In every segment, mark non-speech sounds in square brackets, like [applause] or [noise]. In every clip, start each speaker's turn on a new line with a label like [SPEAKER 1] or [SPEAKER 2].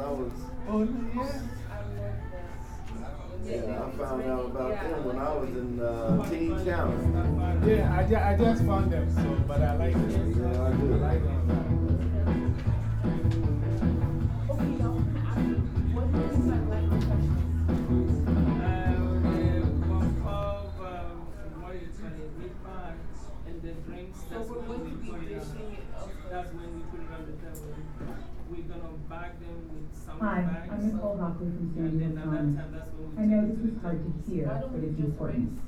[SPEAKER 1] I was.
[SPEAKER 2] Oh, yeah. Yeah,
[SPEAKER 1] I found out about them when I was in uh, Teen County.
[SPEAKER 2] Yeah, I, ju I just found them, so, but I like them.
[SPEAKER 1] Yeah, I do.
[SPEAKER 2] I like them.
[SPEAKER 3] That's when we put it on. That's when we put it on the table. We're gonna bag them with some
[SPEAKER 4] Hi,
[SPEAKER 3] bags.
[SPEAKER 4] I'm Nicole Hockley from San Diego
[SPEAKER 3] at
[SPEAKER 4] Times.
[SPEAKER 3] time, that's when we.
[SPEAKER 4] I know this is hard to hear, but it's important.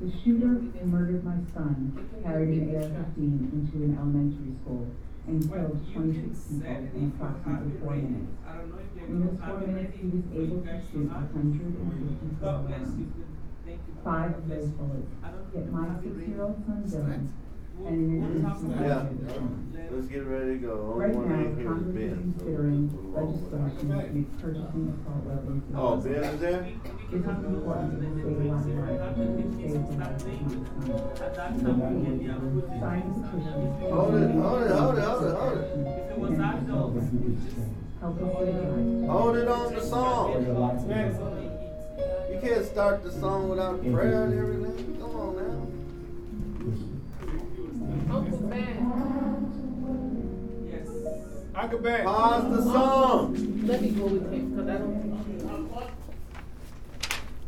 [SPEAKER 4] The shooter who murdered my son carried an AR-15 into an elementary school and killed 26 people in
[SPEAKER 3] if you
[SPEAKER 4] approximately four minutes.
[SPEAKER 3] Don't know
[SPEAKER 4] In those four minutes, he was able to shoot
[SPEAKER 3] have.
[SPEAKER 4] 154
[SPEAKER 3] God
[SPEAKER 4] rounds.
[SPEAKER 3] you. Thank you.
[SPEAKER 4] Five of those bullets hit my
[SPEAKER 3] have it
[SPEAKER 4] six-year-old son Dylan
[SPEAKER 3] We'll-
[SPEAKER 4] and an
[SPEAKER 3] we'll talk
[SPEAKER 4] innocent
[SPEAKER 3] about
[SPEAKER 1] Yeah. Let's get ready to go.
[SPEAKER 4] Right
[SPEAKER 1] one
[SPEAKER 4] now,
[SPEAKER 1] ain't here is
[SPEAKER 4] Congress is
[SPEAKER 1] Ben.
[SPEAKER 4] considering
[SPEAKER 1] we'll roll with it.
[SPEAKER 4] legislation to make purchasing assault weapons
[SPEAKER 1] Oh. Ben is there?
[SPEAKER 4] This is important to
[SPEAKER 3] then
[SPEAKER 4] save
[SPEAKER 3] the
[SPEAKER 4] my
[SPEAKER 3] drinks, if we
[SPEAKER 4] life
[SPEAKER 3] have the
[SPEAKER 4] and
[SPEAKER 3] fifties
[SPEAKER 4] save
[SPEAKER 3] and
[SPEAKER 4] the
[SPEAKER 3] start
[SPEAKER 4] life of
[SPEAKER 3] playing.
[SPEAKER 4] my son.
[SPEAKER 3] At that time, we get the approval.
[SPEAKER 4] Sign the petition.
[SPEAKER 1] Hold it, hold it, hold it, hold it, hold it.
[SPEAKER 3] If it was adults, we just.
[SPEAKER 4] Help us get.
[SPEAKER 1] Hold it on the song. You can't start the song without prayer and everything. Come on now.
[SPEAKER 5] Uncle Ben,
[SPEAKER 3] Yes.
[SPEAKER 2] Uncle Ben.
[SPEAKER 1] Pause the song.
[SPEAKER 5] let me go with him because I don't.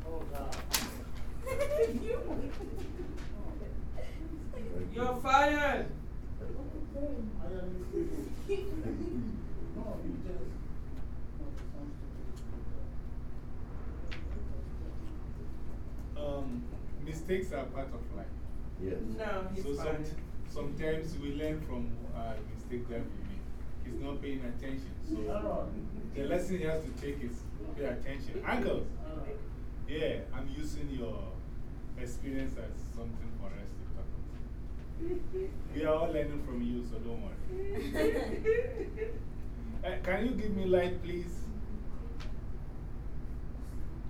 [SPEAKER 5] Oh, God. [laughs]
[SPEAKER 3] You're fired. I could back. I already said.
[SPEAKER 2] Oh, you just Um, mistakes are part of life.
[SPEAKER 1] Yes.
[SPEAKER 3] No, he's
[SPEAKER 2] So some,
[SPEAKER 3] fired.
[SPEAKER 2] Sometimes we learn from uh, mistakes that we make. He's not paying attention. So the lesson he has to take is pay attention. Uncle, yeah, I'm using your experience as something for us to talk about. We are all learning from you, so don't worry. Uh, [laughs] can you give me light, please?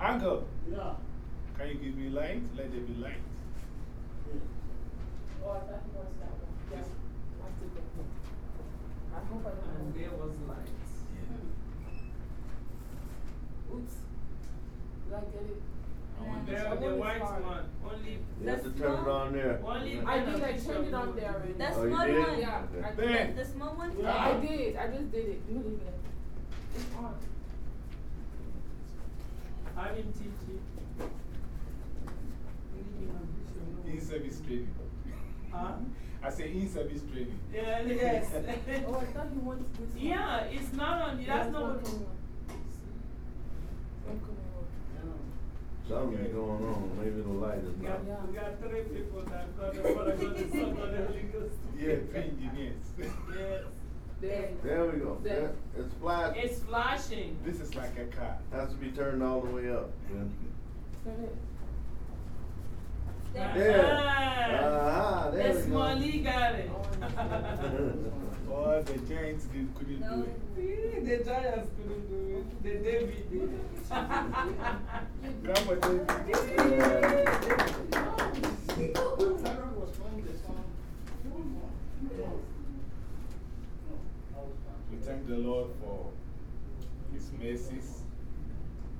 [SPEAKER 2] Uncle,
[SPEAKER 6] Yeah.
[SPEAKER 2] can you give me light? Let there be light.
[SPEAKER 5] Oh, I thought he wants that one. Yeah, I took it. I hope I
[SPEAKER 3] And there was lights.
[SPEAKER 5] Oops. Did I get it?
[SPEAKER 3] There, the white one. Only.
[SPEAKER 1] You have to turn it on there.
[SPEAKER 3] Only.
[SPEAKER 5] I did. I turned it on there already.
[SPEAKER 7] That's
[SPEAKER 1] Oh, you
[SPEAKER 7] small
[SPEAKER 1] did?
[SPEAKER 7] one.
[SPEAKER 5] Yeah, I
[SPEAKER 1] Okay.
[SPEAKER 5] did.
[SPEAKER 2] Ben.
[SPEAKER 7] The small one?
[SPEAKER 5] Yeah, I did. I just did it. You leave it. It's on.
[SPEAKER 3] I didn't teach you.
[SPEAKER 2] In service training.
[SPEAKER 3] Huh?
[SPEAKER 2] I say in service training.
[SPEAKER 3] Yeah, yes. [laughs]
[SPEAKER 5] Oh, I thought he wanted this one.
[SPEAKER 3] yeah, it's not on.
[SPEAKER 5] Yeah,
[SPEAKER 3] That's
[SPEAKER 5] it's
[SPEAKER 3] not
[SPEAKER 5] one
[SPEAKER 3] what.
[SPEAKER 5] coming on. One coming on.
[SPEAKER 1] Something's going on. Maybe the light is
[SPEAKER 3] We
[SPEAKER 1] not.
[SPEAKER 3] got, we got three people that got the Father, God, the Son, God, the Holy Ghost.
[SPEAKER 2] Yeah, three engineers.
[SPEAKER 3] Yes.
[SPEAKER 5] There.
[SPEAKER 1] There we go.
[SPEAKER 5] There.
[SPEAKER 1] It's flashing.
[SPEAKER 3] It's flashing.
[SPEAKER 2] this is like a car.
[SPEAKER 1] Has to be turned all the way up.
[SPEAKER 5] Turn it.
[SPEAKER 1] Yeah.
[SPEAKER 3] Ah,
[SPEAKER 1] Uh-huh, there
[SPEAKER 3] the
[SPEAKER 1] we go.
[SPEAKER 3] Got it. [laughs]
[SPEAKER 2] All the giants did, couldn't do it.
[SPEAKER 3] the Giants couldn't do it. The David did it. [laughs]
[SPEAKER 2] Grandma David. We thank the Lord for His mercies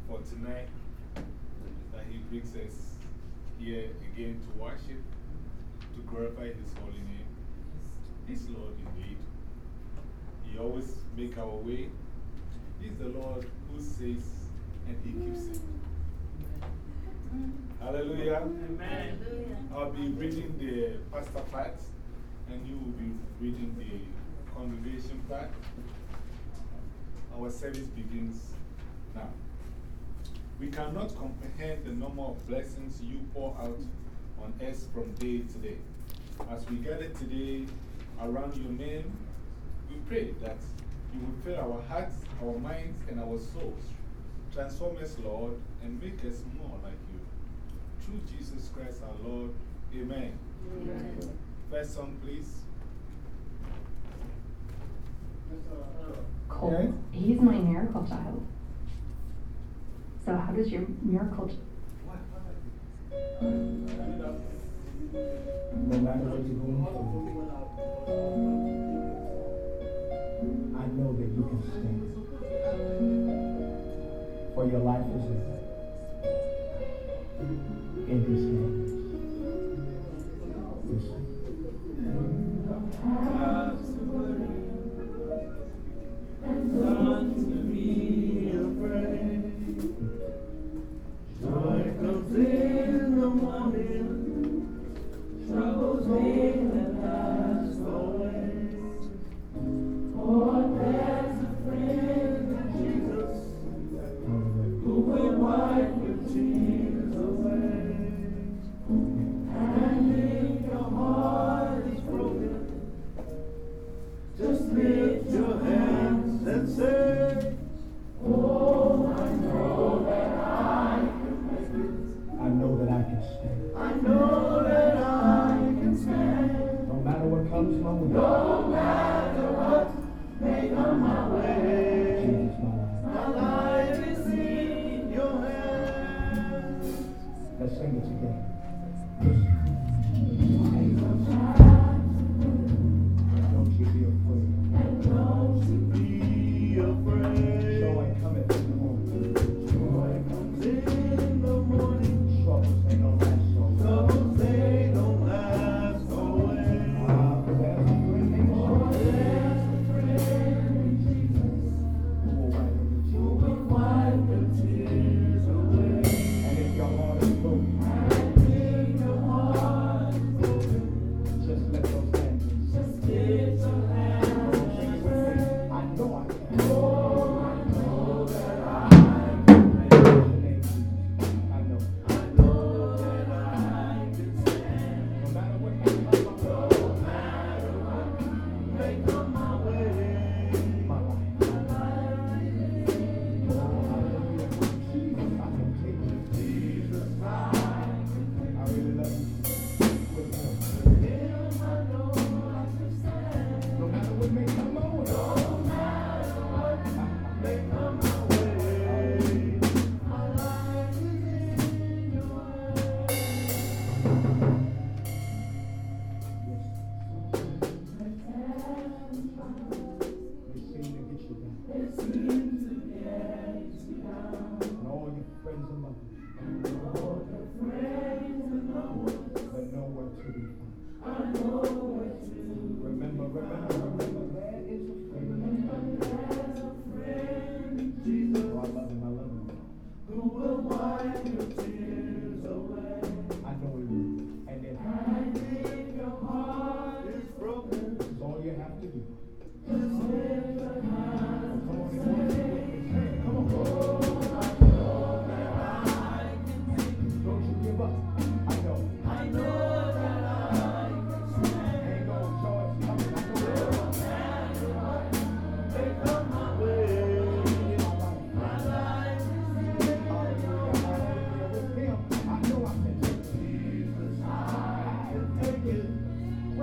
[SPEAKER 2] for tonight, that He brings us here again to worship, to glorify His holy name. He's Lord indeed. He always make our way. He's the Lord who says and He keeps it. Hallelujah.
[SPEAKER 3] Amen.
[SPEAKER 2] I'll be reading the pastor part, and you will be reading the congregation part. Our service begins now. We cannot comprehend the number of blessings you pour out on us from day to day. As we gather today around your name, we pray that you will fill our hearts, our minds, and our souls. Transform us, Lord, and make us more like you. Through Jesus Christ our Lord. Amen. First song, please.
[SPEAKER 8] Cole, he's my miracle child. So, how does your miracle?
[SPEAKER 6] I know that you can stand. For your life is in His
[SPEAKER 7] hand.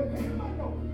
[SPEAKER 6] But you
[SPEAKER 7] might know.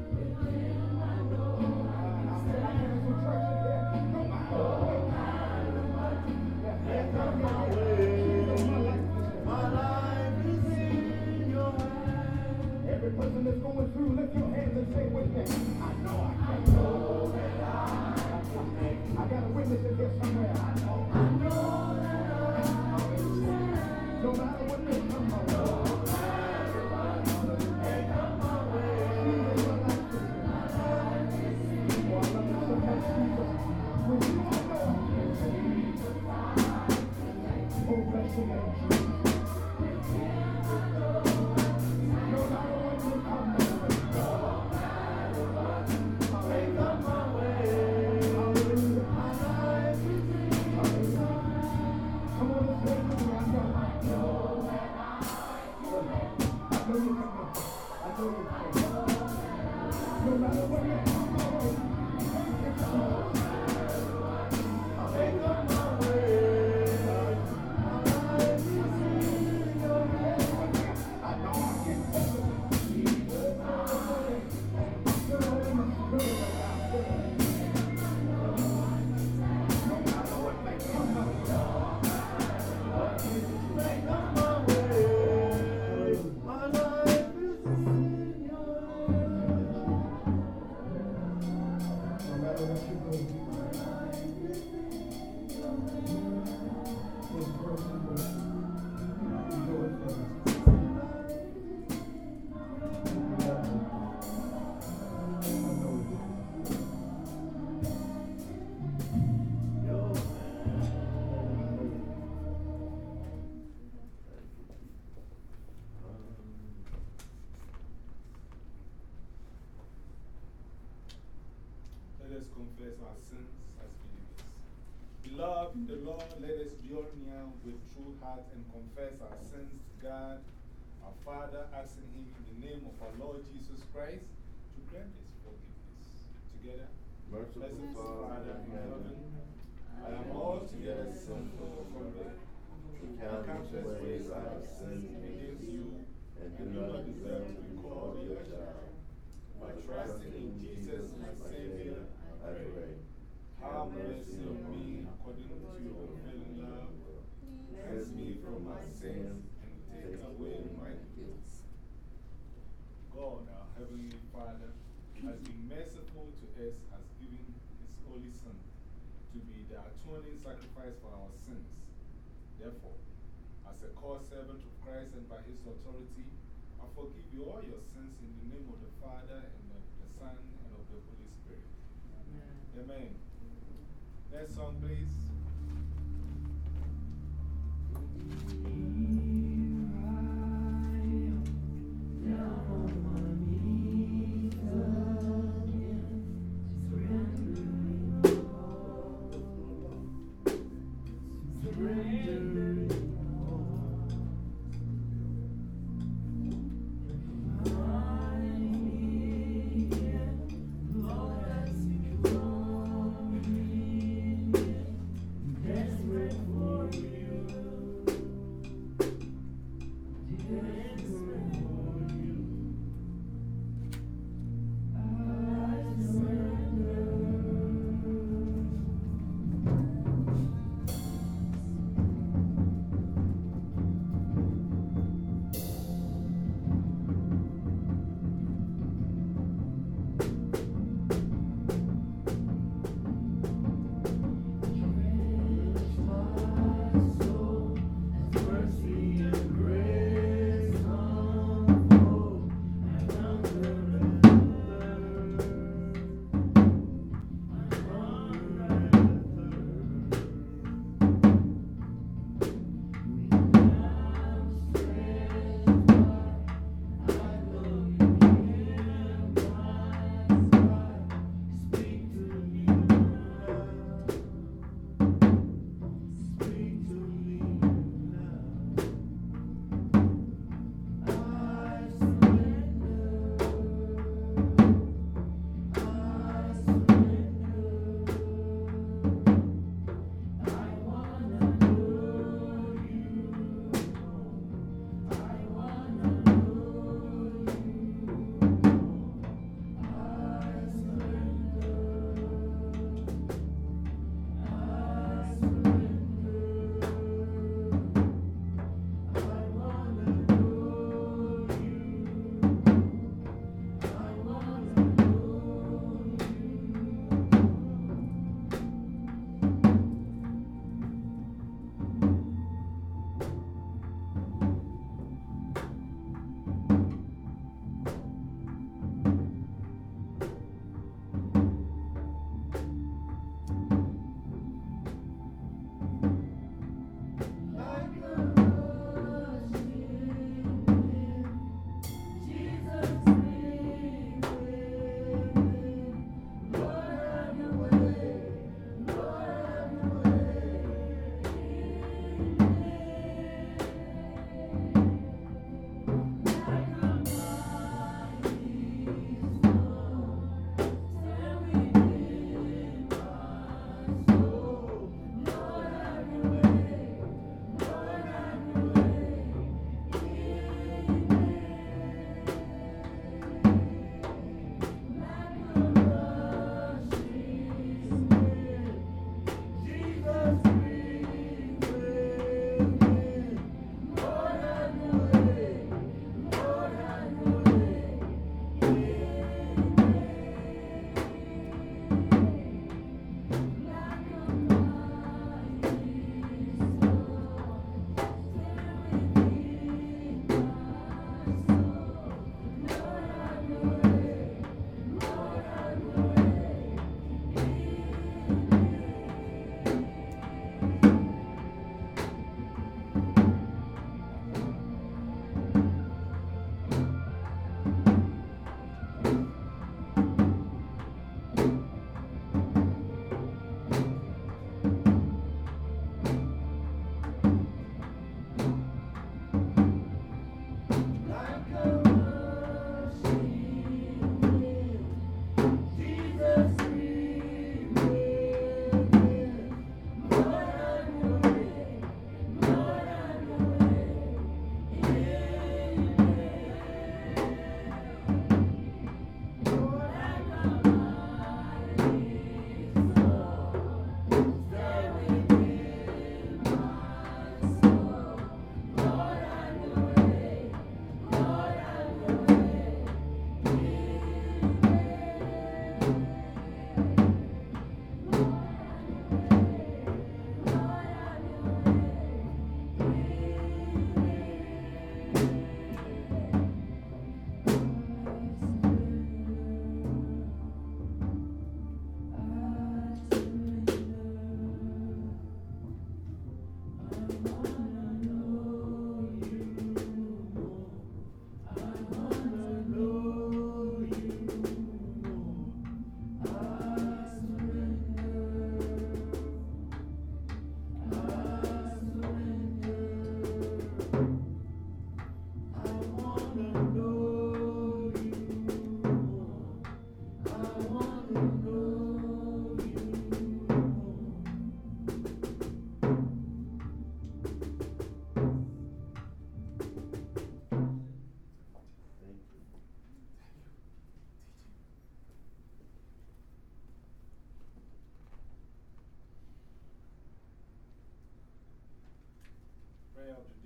[SPEAKER 2] Heart and confess our sins to God, our Father, asking Him in the name of our Lord Jesus Christ to grant us forgiveness. Together,
[SPEAKER 6] Merciful
[SPEAKER 2] Blessed
[SPEAKER 6] Father in heaven,
[SPEAKER 2] I am altogether sinful from the
[SPEAKER 6] countless ways I have sinned
[SPEAKER 2] against you
[SPEAKER 6] and do not deserve to be called your child.
[SPEAKER 2] But trusting in Jesus, my Savior,
[SPEAKER 6] I pray.
[SPEAKER 2] have mercy on me according to your unfailing love. Cleanse me from my sins and take away my guilt. God, our Heavenly Father, has been merciful to us, has given His only Son to be the atoning sacrifice for our sins. Therefore, as a core servant of Christ and by His authority, I forgive you all your sins in the name of the Father and of the Son and of the Holy Spirit. Amen. Next song, please.
[SPEAKER 1] う
[SPEAKER 2] ん。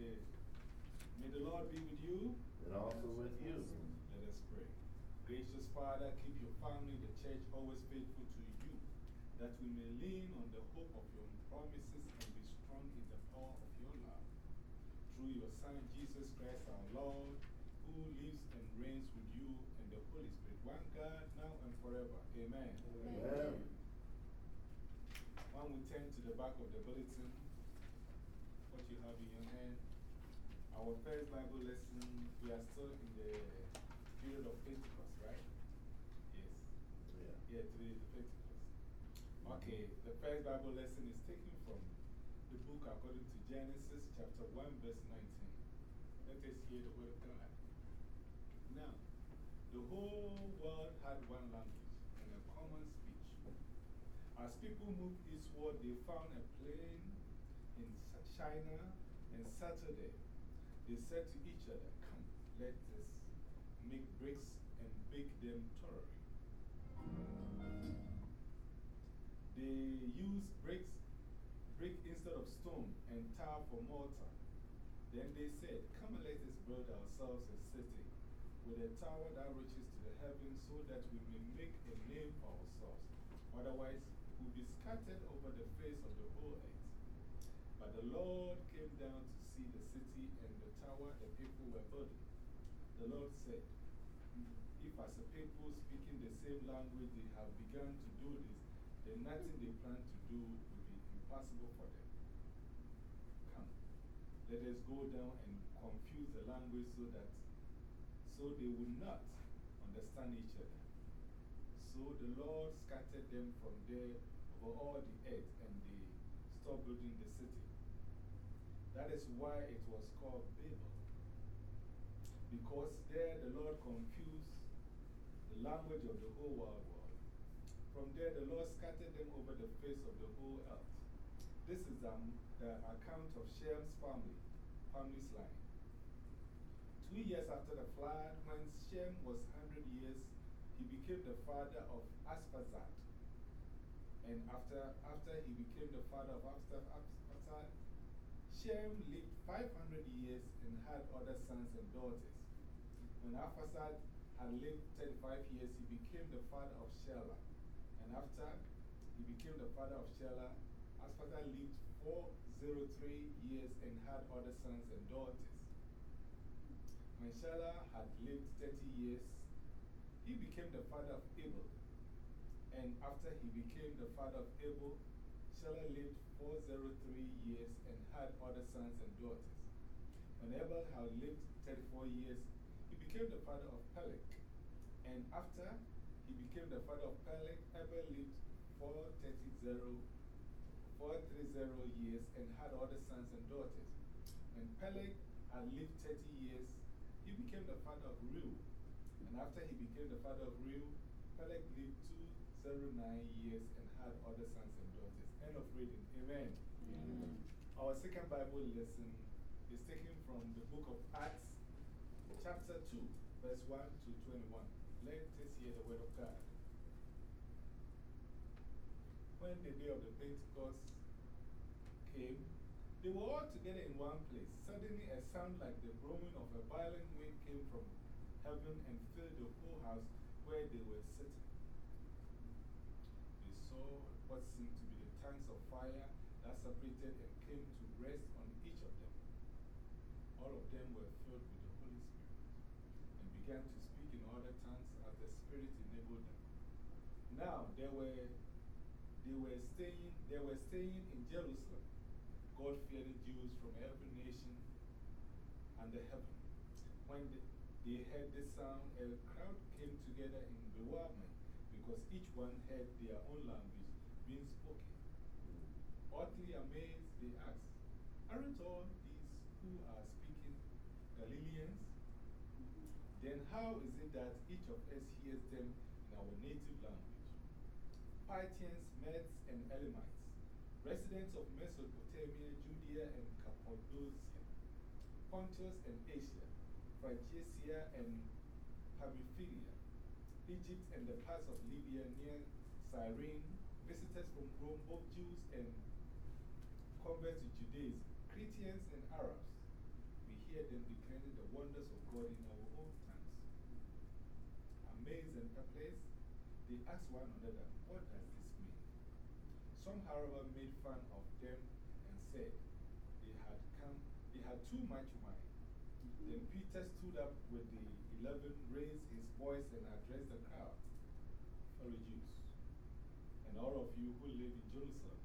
[SPEAKER 2] May the Lord be with you.
[SPEAKER 1] And also with you.
[SPEAKER 2] Let us pray. Gracious Father, keep your family, the church, always faithful to you, that we may lean on the hope of your promises and be strong in the power of your love. Through your Son, Jesus Christ our Lord, who lives and reigns with you and the Holy Spirit, one God, now and forever. Amen.
[SPEAKER 1] Amen.
[SPEAKER 2] When we turn to the back of the bulletin, what you have in your hand, our first Bible lesson, we are still in the period of Pentecost, right? Yes.
[SPEAKER 1] Yeah.
[SPEAKER 2] Yeah, today is the Pentecost. Okay, the first Bible lesson is taken from the book according to Genesis chapter 1, verse 19. Let us hear the word of God. Now, the whole world had one language and a common speech. As people moved eastward, they found a plain in Shinar and Saturday. They said to each other, Come, let us make bricks and bake them thoroughly. They used bricks, brick instead of stone and tar for mortar. Then they said, Come and let us build ourselves a city with a tower that reaches to the heavens so that we may make a name for ourselves. Otherwise, we'll be scattered over the face of the whole earth. But the Lord came down to see the city and tower the people were building. The Lord said, If as a people speaking the same language they have begun to do this, then nothing they plan to do will be impossible for them. Come, let us go down and confuse the language so that so they will not understand each other. So the Lord scattered them from there over all the earth and they stopped building the city. That is why it was called Babel. Because there the Lord confused the language of the whole world. From there the Lord scattered them over the face of the whole earth. This is um, the account of Shem's family, family's line. Two years after the flood, when Shem was 100 years, he became the father of Aspazad. And after, after he became the father of Aspazad, Shem lived 500 years and had other sons and daughters. When Aspazad had lived 35 years, he became the father of Shelah. And after he became the father of Shelah, Aspazad lived 403 years and had other sons and daughters. When Shelah had lived 30 years, he became the father of Abel. And after he became the father of Abel, Shelah lived 403 years and had other sons and daughters. When Abel had lived 34 years, he became the father of Peleg. And after he became the father of Peleg, Abel lived 430, 430 years and had other sons and daughters. When Peleg had lived 30 years, he became the father of Reu. And after he became the father of Reu, Peleg lived 209 years and had other sons and daughters. End of reading. Amen.
[SPEAKER 1] Amen.
[SPEAKER 2] Our second Bible lesson is taken from the book of Acts, chapter 2, verse 1 to 21. Let us hear the word of God. When the day of the Pentecost came, they were all together in one place. Suddenly, a sound like the roaring of a violent wind came from heaven and filled the whole house where they were sitting. They saw what seemed to tongues of fire that separated and came to rest on each of them. All of them were filled with the Holy Spirit and began to speak in other tongues as the Spirit enabled them. Now, they were, they were, staying, they were staying in Jerusalem. God fearing Jews from every nation under heaven. When they heard this sound, a crowd came together in bewilderment because each one heard their own language being spoken. Utterly amazed, they asked, Aren't all these who are speaking Galileans? Then how is it that each of us hears them in our native language? Parthians, Medes, and Elamites residents of Mesopotamia, Judea and Cappadocia, Pontus and Asia, Phrygia and Pamphylia, Egypt and the parts of Libya near Cyrene, visitors from Rome, both Jews and converts to Judaism, Cretans and Arabs. We hear them declaring the wonders of God in our own tongues. Amazed and perplexed, they ask one another, What does this mean? Some, however, made fun of them and said they had, come, they had too much wine. Then Peter stood up with the eleven, raised his voice, and addressed the crowd. Fellow Jews, and all of you who live in Jerusalem,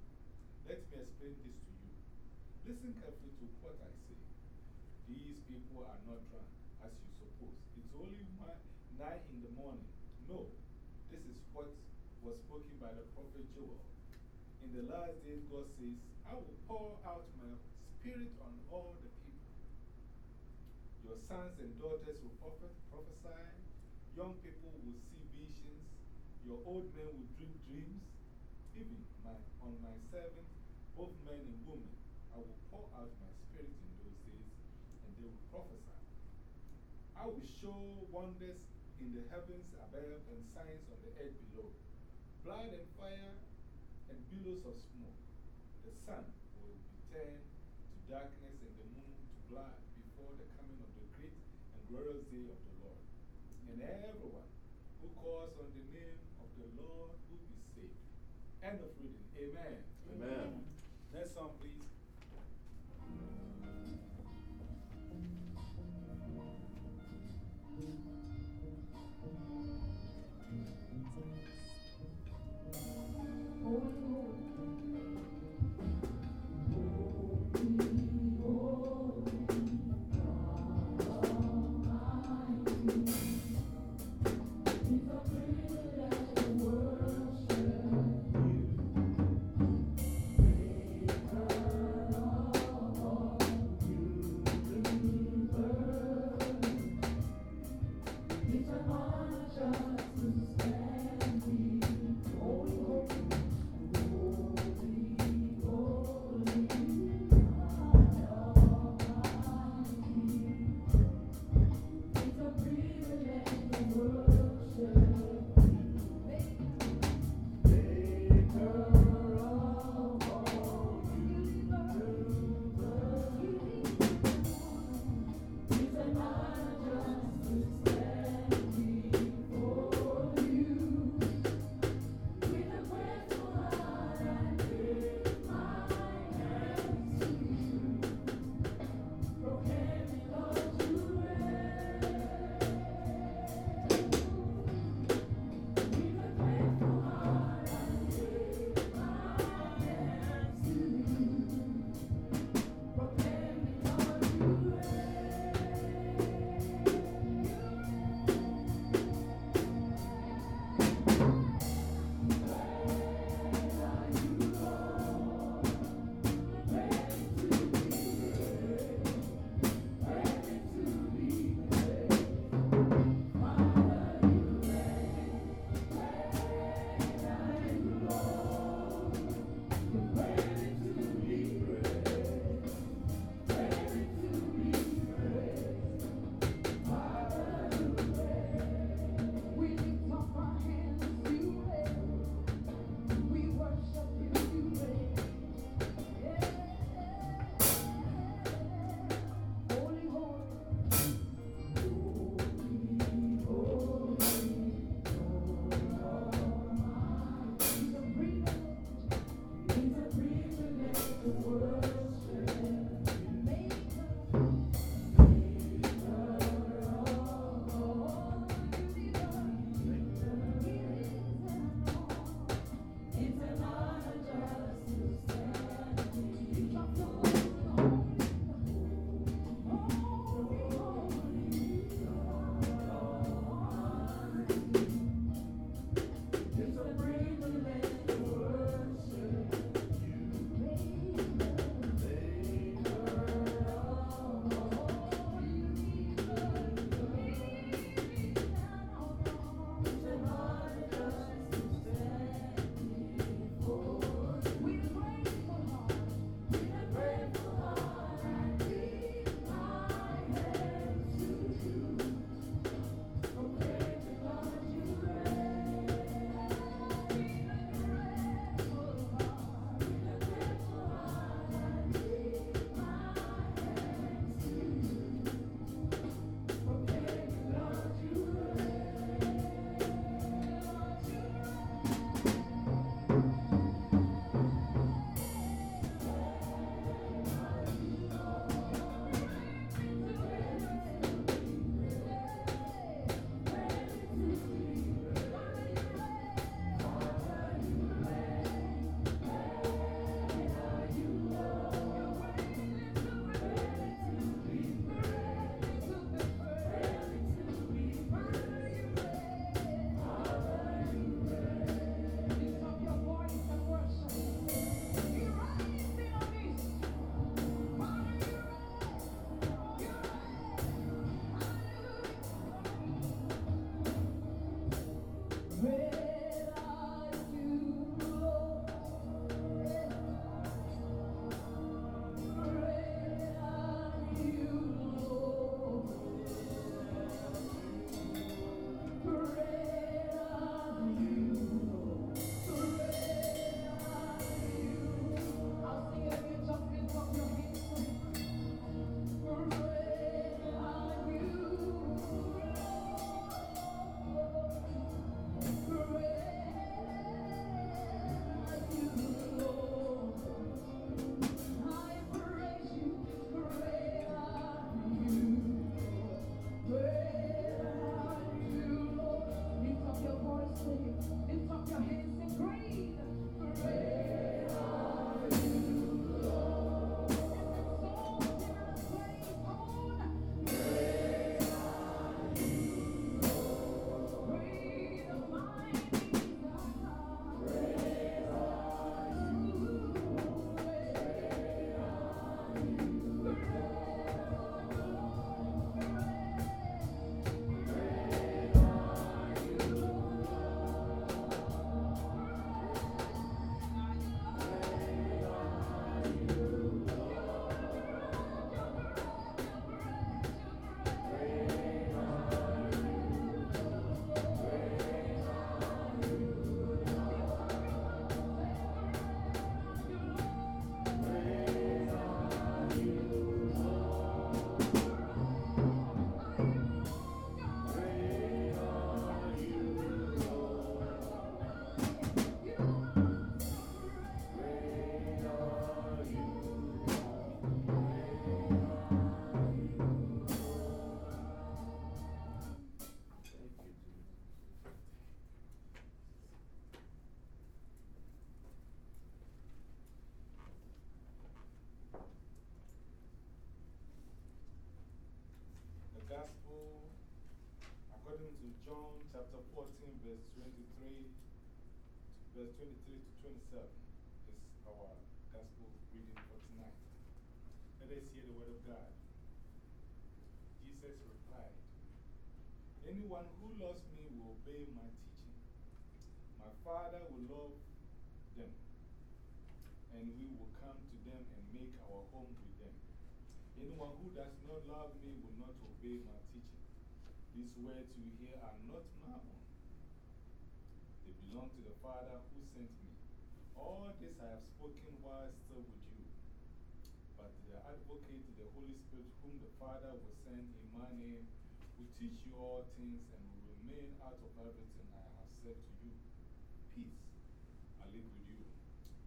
[SPEAKER 2] let me explain this. Listen carefully to what I say. These people are not drunk, as you suppose. It's only nine in the morning. No, this is what was spoken by the prophet Joel. In the last days, God says, I will pour out my spirit on all the people. Your sons and daughters will prophet, prophesy, young people will see visions, your old men will dream dreams. Even my, on my servants, both men and women, I will pour out my spirit in those days, and they will prophesy. I will show wonders in the heavens above and signs on the earth below blood and fire and billows of smoke. The sun will be turned to darkness and the moon to blood before the coming of the great and glorious day of the Lord. And everyone who calls on the name of the Lord will be saved. End of reading. Amen. John chapter 14, verse 23, verse 23 to 27 is our gospel reading for tonight. Let us hear the word of God. Jesus replied, Anyone who loves me will obey my teaching. My Father will love them, and we will come to them and make our home with them. Anyone who does not love me will not obey my teaching. These words you hear are not my own. They belong to the Father who sent me. All this I have spoken while still with you. But the advocate, the Holy Spirit, whom the Father will send in my name, will teach you all things and will remain out of everything I have said to you. Peace I live with you.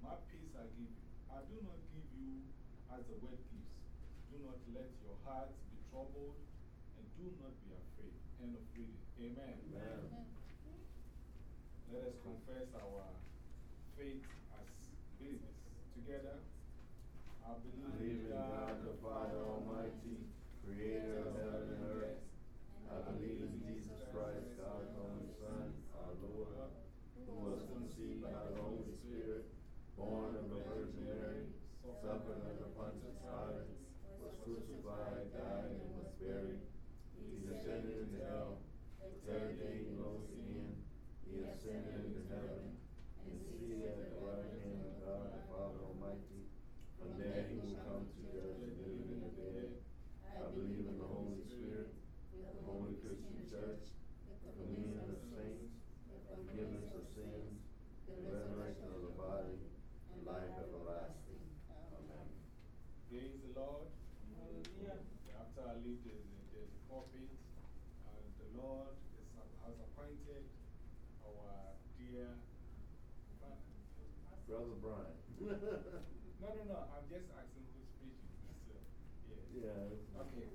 [SPEAKER 2] My peace I give you. I do not give you as the word gives. Do not let your hearts be troubled and do not be afraid. End of reading. Amen.
[SPEAKER 1] Amen.
[SPEAKER 2] Let us confess our faith as believers. Together, I believe
[SPEAKER 1] Believe in God the Father Almighty, creator of heaven and earth. I believe in Jesus Christ, God's only Son, our Lord, who was conceived by the Holy Spirit, born of the Virgin Mary, suffered under Pontius Pilate, was crucified, died, and was buried. He descended into hell. The third day he rose again. He ascended into heaven and seated at the right hand of God the Father Almighty. From there he will come to judge the living and the dead. I believe in the Holy Spirit, the Holy Christian Church, the communion of saints, the forgiveness of sins, the resurrection of the body, and life everlasting. Amen.
[SPEAKER 2] Praise the Lord. After I leave, there's a, there's a pulpit. Uh, the Lord is, has appointed our dear
[SPEAKER 1] Brother Brian. [laughs]
[SPEAKER 2] No, no, no. I'm just asking who's preaching. So, yeah.
[SPEAKER 1] Yeah.
[SPEAKER 2] Okay.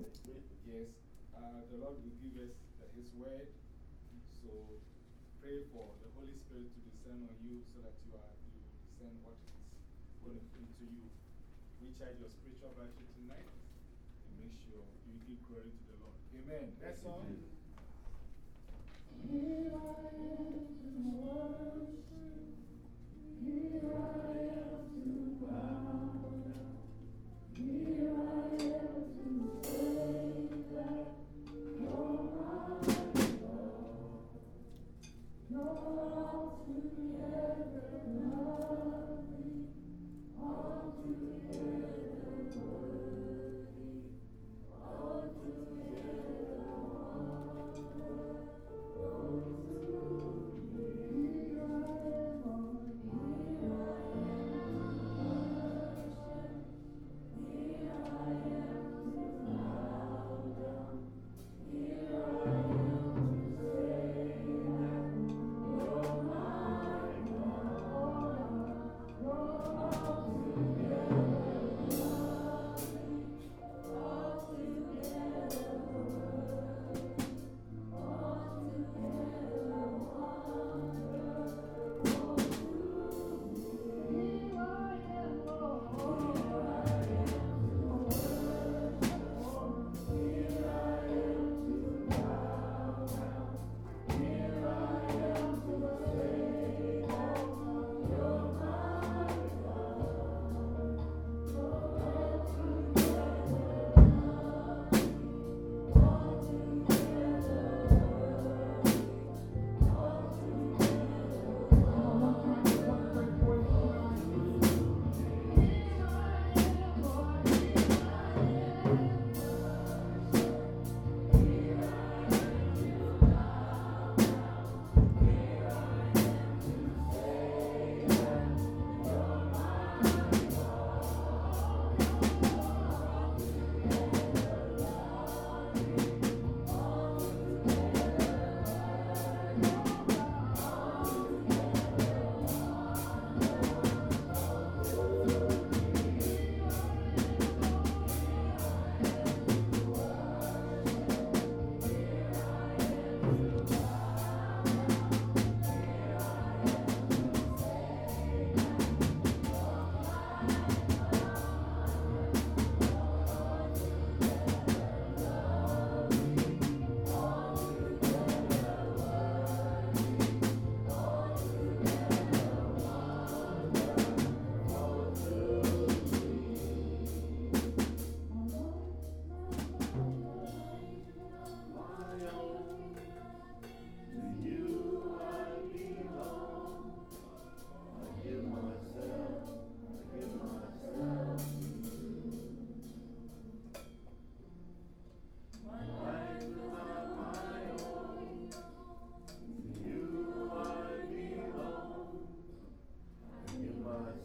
[SPEAKER 2] Yes. Uh, the Lord will give us His word. So pray for the Holy Spirit to descend on you so that you, are, you discern what is going into you. Recharge your spiritual battery tonight make sure you give glory to the Lord. Amen. That's all.
[SPEAKER 6] Here I am to worship. Here I am to bow down. Here I am to say that you're my Lord. You're altogether lovely, altogether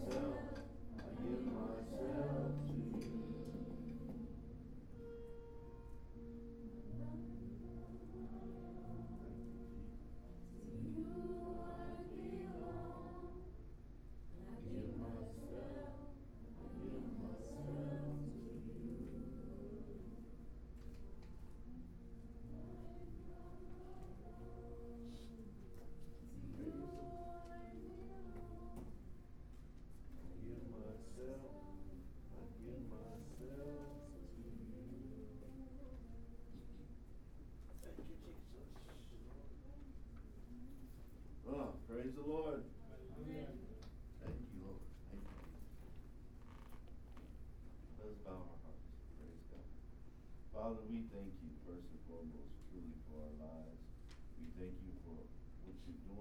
[SPEAKER 6] myself. I
[SPEAKER 1] give myself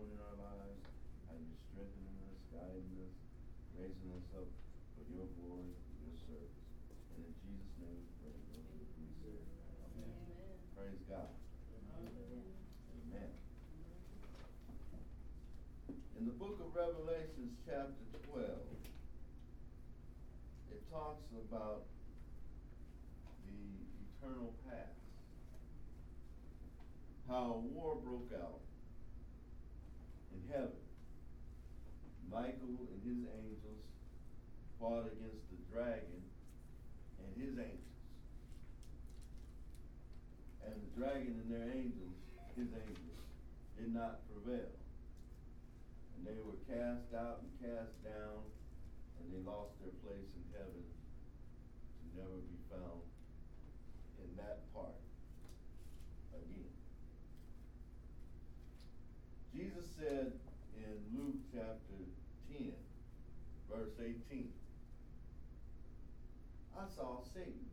[SPEAKER 1] doing in our lives, how you're strengthening us, guiding us, raising us up for your glory, for your service. And in Jesus' name we pray. Say, Amen. Praise God. Amen. In the book of Revelations, chapter 12, it talks about the eternal past. How a war broke out heaven. Michael and his angels fought against the dragon and his angels. And the dragon and their angels, his angels, did not prevail. And they were cast out and cast down, and they lost their place in heaven to never be found in that part again. Jesus said in Luke chapter 10, verse 18, I saw Satan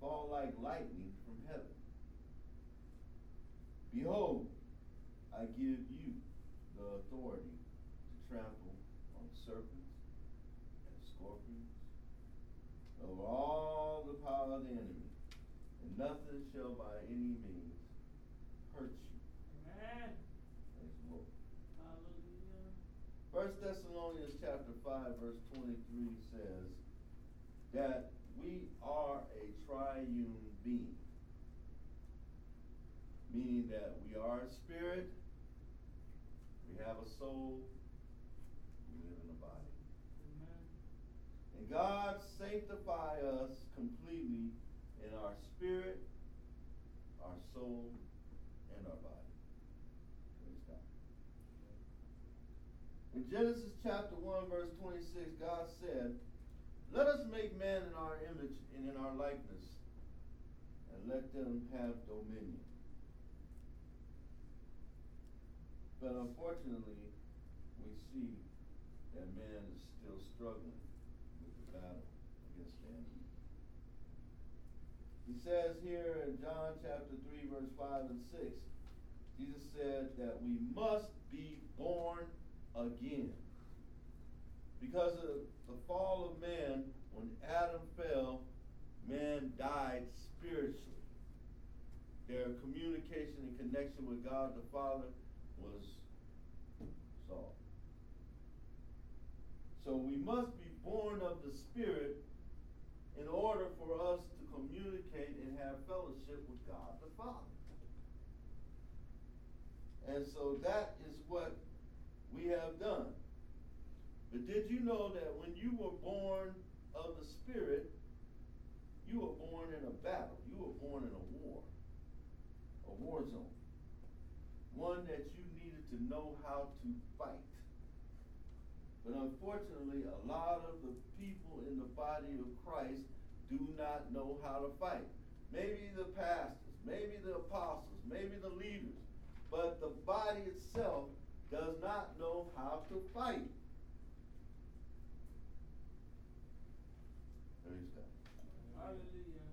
[SPEAKER 1] fall like lightning from heaven. Behold, I give you the authority to trample on serpents and scorpions, over all the power of the enemy, and nothing shall by any means hurt you.
[SPEAKER 3] Amen.
[SPEAKER 1] Praise the Lord.
[SPEAKER 3] Hallelujah.
[SPEAKER 1] First Thessalonians chapter five, verse twenty-three says that we are a triune being. Meaning that we are a spirit, we have a soul, we live in a body.
[SPEAKER 3] Amen.
[SPEAKER 1] And God sanctify us completely in our spirit, our soul, and our body. Praise God. In Genesis chapter 1, verse 26, God said, Let us make man in our image and in our likeness, and let them have dominion. But unfortunately, we see that man is still struggling with the battle against the enemy. He says here in John chapter 3, verse 5 and 6, Jesus said that we must be born again. Because of the fall of man, when Adam fell, man died spiritually. Their communication and connection with God the Father was solved. So we must be born of the Spirit in order for us to communicate and have fellowship with God the Father. And so that is what we have done. But did you know that when you were born of the Spirit, you were born in a battle, you were born in a war, a war zone, one that you needed to know how to fight. But unfortunately, a lot of the people in the body of Christ do not know how to fight. Maybe the pastors, maybe the apostles, maybe the leaders, but the body itself does not know how to fight. Praise God.
[SPEAKER 3] Hallelujah.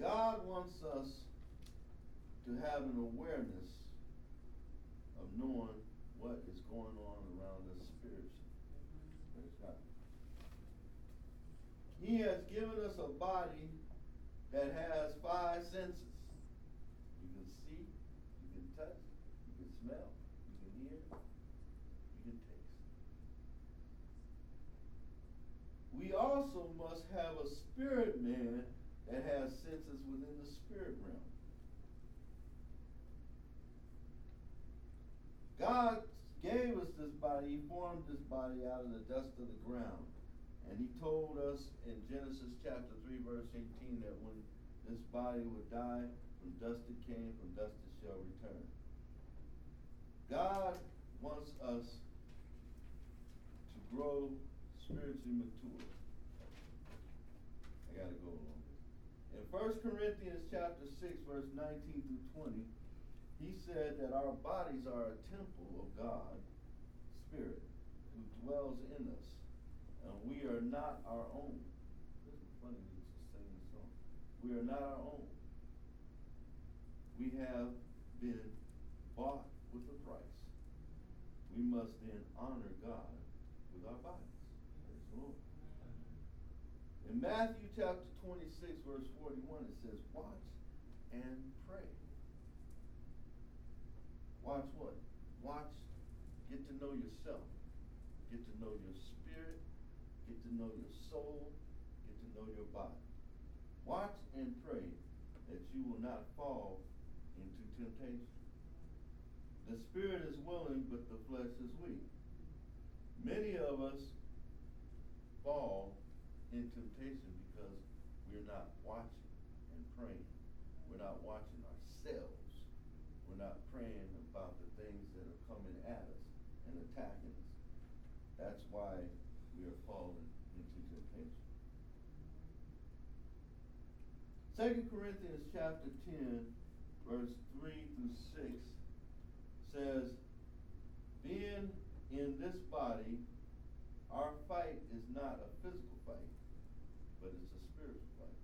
[SPEAKER 1] God wants us to have an awareness of knowing what is going on around us spiritually. Praise God. He has given us a body that has five senses. You can see, you can touch, you can smell, you can hear, you can taste. We also must have a spirit man that has senses within the spirit realm. God gave us this body, He formed this body out of the dust of the ground. And He told us in Genesis chapter 3, verse 18, that when this body would die, from dust it came, from dust it shall return. God wants us to grow spiritually mature. I gotta go along. In 1 Corinthians chapter 6, verse 19 through 20, he said that our bodies are a temple of God, Spirit, who dwells in us, and we are not our own. This is funny, just sing this song. We are not our own. We have been bought with a price. We must then honor God with our bodies. Praise the Lord. In Matthew chapter twenty-six, verse forty-one, it says, watch and pray. Watch what? Watch, get to know yourself, get to know your spirit, get to know your soul, get to know your body. Watch and pray that you will not fall into temptation. The spirit is willing, but the flesh is weak. Many of us fall in temptation because we're not watching and praying. We're not watching ourselves. We're not praying about the things that are coming at us and attacking us. That's why we are falling into temptation. Second Corinthians chapter ten, verse three through six says, being in this body, our fight is not a physical fight, but it's a spiritual fight.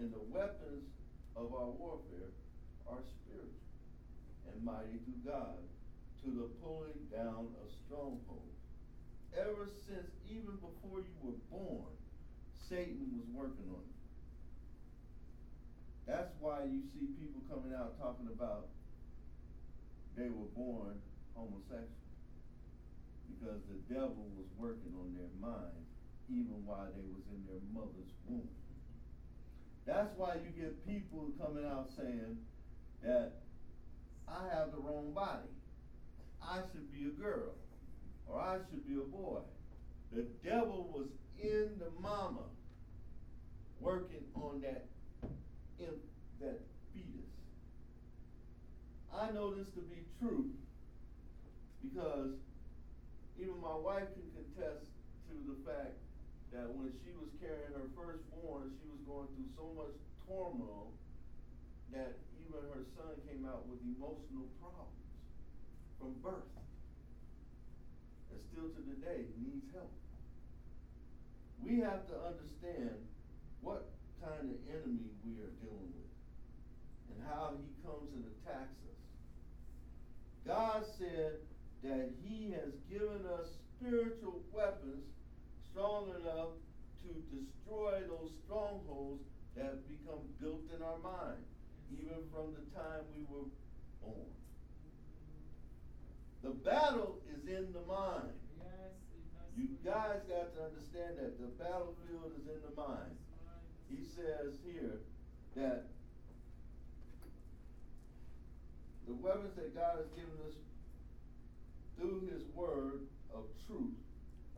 [SPEAKER 1] And the weapons of our warfare are spiritual and mighty through God to the pulling down of strongholds. Ever since, even before you were born, Satan was working on you. That's why you see people coming out talking about they were born homosexual. Because the devil was working on their mind even while they was in their mother's womb. That's why you get people coming out saying that I have the wrong body. I should be a girl or I should be a boy. The devil was in the mama working on that that fetus. I know this to be true because even my wife can contest to the fact that when she was carrying her firstborn, she was going through so much turmoil that even her son came out with emotional problems from birth. And still to the day needs help. We have to understand what kind of enemy we are dealing with and how he comes and attacks us. God said that he has given us spiritual weapons strong enough to destroy those strongholds that have become built in our mind, even from the time we were born. The battle is in the mind. You guys got to understand that the battlefield is in the mind. He says here that the weapons that God has given us through His word of truth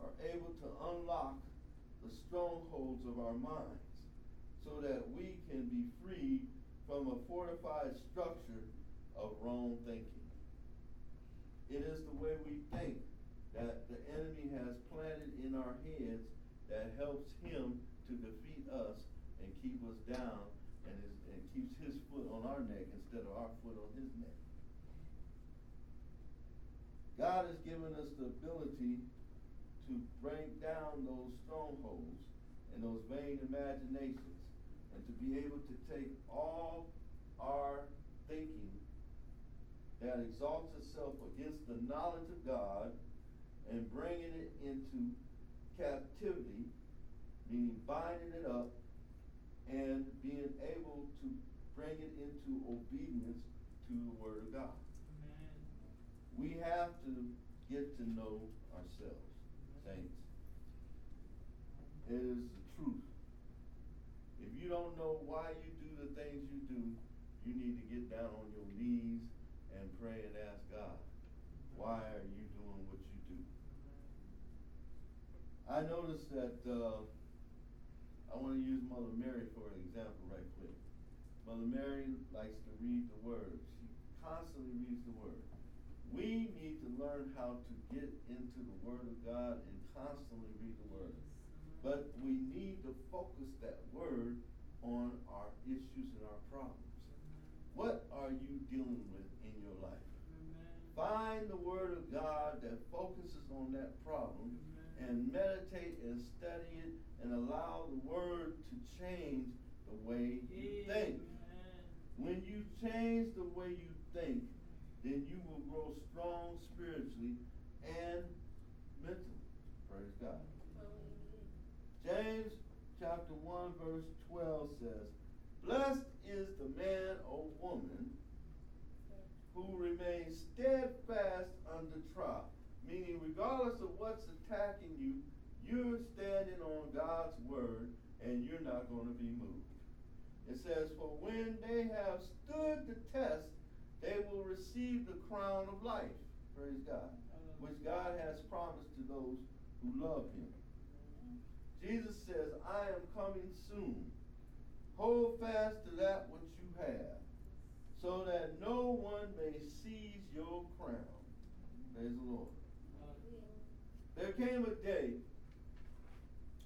[SPEAKER 1] are able to unlock the strongholds of our minds so that we can be free from a fortified structure of wrong thinking. It is the way we think that the enemy has planted in our heads that helps him to defeat us and keep us down and, and keeps his foot on our neck instead of our foot on his neck. God has given us the ability to break down those strongholds and those vain imaginations and to be able to take all our thinking that exalts itself against the knowledge of God and bringing it into captivity, meaning binding it up and being able to bring it into obedience to the Word of God.
[SPEAKER 3] Amen.
[SPEAKER 1] We have to get to know ourselves, saints. It is the truth. If you don't know why you do the things you do, you need to get down on your knees and pray and ask God, why are you doing what you do? I noticed that, uh, I want to use Mother Mary for an example right quick. Mother Mary likes to read the Word. She constantly reads the Word. We need to learn how to get into the Word of God and constantly read the Word. But we need to focus that Word on our issues and our problems. What are you dealing with in your life. Find the Word of God that focuses on that problem. And meditate and study it and allow the Word to change the way you think. When you change the way you think, then you will grow strong spiritually and mentally. Praise God. James chapter 1, verse 12 says, Blessed is the man or woman who remains steadfast under trial. Meaning, regardless of what's attacking you, you're standing on God's word and you're not going to be moved. It says, For when they have stood the test, they will receive the crown of life. Praise God. Which God has promised to those who love Him. Jesus says, I am coming soon. Hold fast to that which you have, so that no one may seize your crown. Praise the Lord. There came a day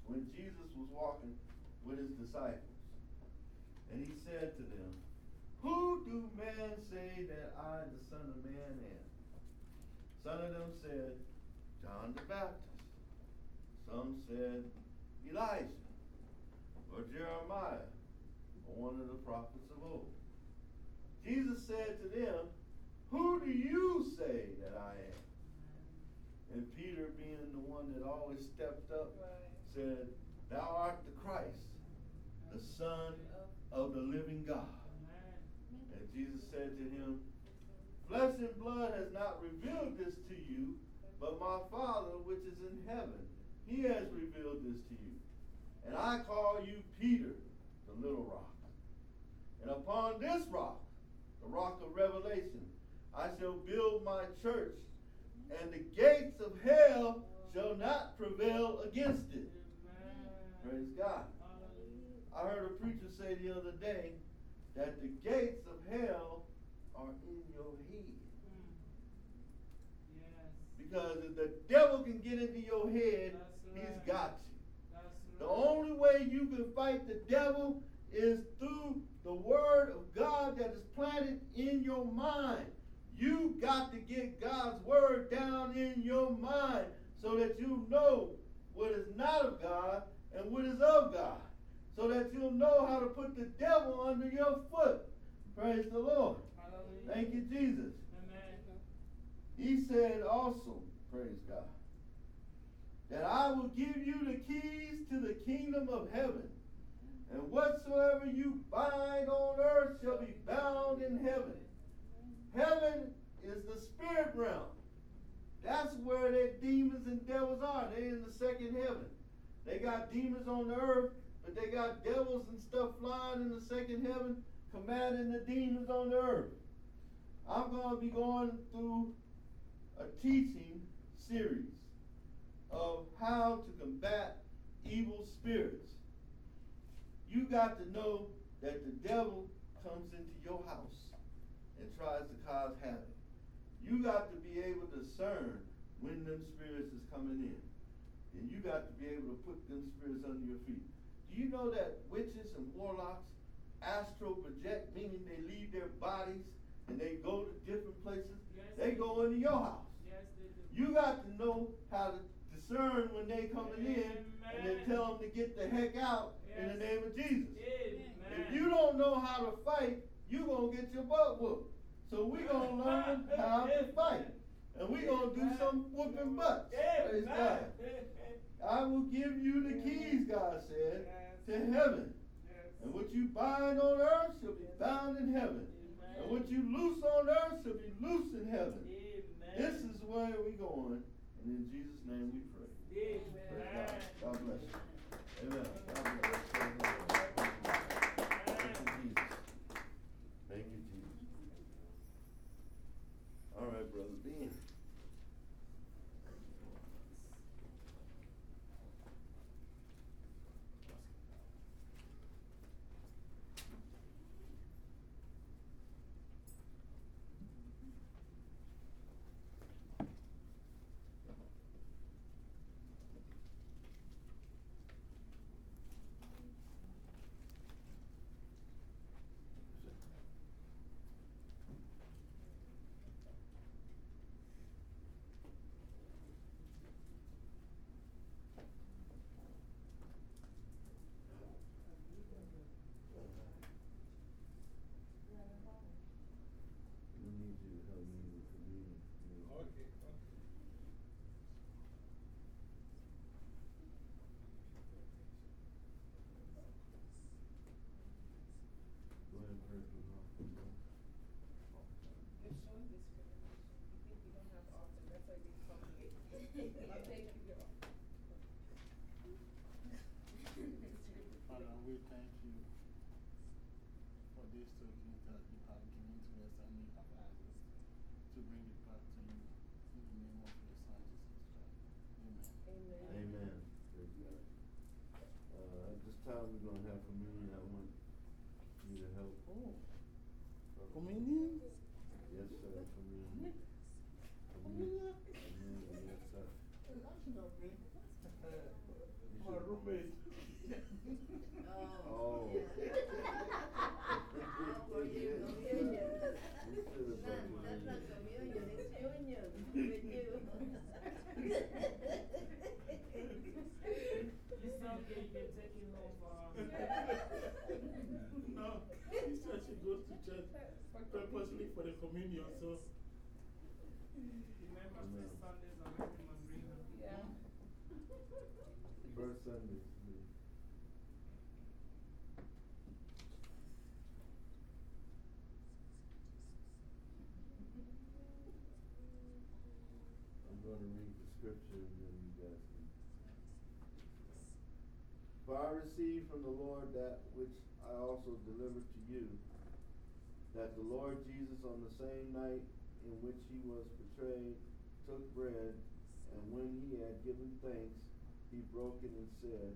[SPEAKER 1] when Jesus was walking with his disciples, and he said to them, Who do men say that I, the Son of Man, am? Some of them said, John the Baptist. Some said, Elijah, or Jeremiah, or one of the prophets of old. Jesus said to them, Who do you say that I am? And Peter, being the one that always stepped up, said, Thou art the Christ, the Son of the living God. And Jesus said to him, Flesh and blood has not revealed this to you, but my Father which is in heaven. He has revealed this to you. And I call you Peter, the little rock. And upon this rock, the rock of revelation, I shall build my church, and the gates of hell shall not prevail against it. Praise God. I heard a preacher say the other day that the gates of hell are in your head. Because if the devil can get into your head, he's got you. The only way you can fight the devil is through the word of God that is planted in your mind. You got to get God's word down in your mind so that you know what is not of God and what is of God. So that you'll know how to put the devil under your foot. Praise the Lord.
[SPEAKER 3] Hallelujah.
[SPEAKER 1] Thank you, Jesus.
[SPEAKER 3] Amen.
[SPEAKER 1] He said also, praise God, that I will give you the keys to the kingdom of heaven. And whatsoever you bind on earth shall be bound in heaven. Heaven is the spirit realm. That's where the demons and devils are. They in the second heaven. They got demons on the earth, but they got devils and stuff flying in the second heaven, commanding the demons on the earth. I'm going to be going through a teaching series of how to combat evil spirits. You got to know that the devil comes into your house and tries to cause havoc. You got to be able to discern when them spirits is coming in. And you got to be able to put them spirits under your feet. Do you know that witches and warlocks astral project, meaning they leave their bodies and they go to different places?
[SPEAKER 3] Yes.
[SPEAKER 1] They go into your house.
[SPEAKER 3] Yes.
[SPEAKER 1] You got to know how to discern when they coming in and then tell them to get the heck out in the name of Jesus.
[SPEAKER 3] Amen.
[SPEAKER 1] If you don't know how to fight, you gonna get your butt whooped. So we're gonna [laughs] learn how to fight. And we're gonna do some whooping butts. Praise God. [laughs] I will give you the keys, God said, to heaven. And what you bind on earth shall be bound in heaven. And what you loose on earth shall be loose in heaven. This is where we're going. And in Jesus' name we pray. Praise God. God bless you. Amen. God bless you. Thank you, Jesus. Thank you, Jesus. All right, Brother Ben.
[SPEAKER 7] These tokens that you have given to us and you have asked us to bring it back to you in the name of your Son, Jesus Christ. Amen.
[SPEAKER 1] Amen. Praise God. Uh, at this time, we're going to have communion. I want you to help.
[SPEAKER 7] Oh, communion?
[SPEAKER 1] Yes, sir. Communion.
[SPEAKER 7] Communion?
[SPEAKER 1] Communion. Yes, sir.
[SPEAKER 7] That's not me. My roommate. [laughs]
[SPEAKER 1] Oh.
[SPEAKER 5] Well, [laughs] you
[SPEAKER 1] You
[SPEAKER 5] communion.
[SPEAKER 1] should have brought
[SPEAKER 5] That's not
[SPEAKER 1] communion.
[SPEAKER 5] communion, it's union with you.
[SPEAKER 3] It's okay, you can take it home for
[SPEAKER 7] No, she said she goes to church purposely for the communion, so.
[SPEAKER 3] Remember, first Sundays are every month, bring her.
[SPEAKER 5] Yeah.
[SPEAKER 1] First Sunday. I'm going to read the scripture and then you guys can. For I received from the Lord that which I also delivered to you, that the Lord Jesus, on the same night in which he was betrayed, took bread, and when he had given thanks, he broke it and said,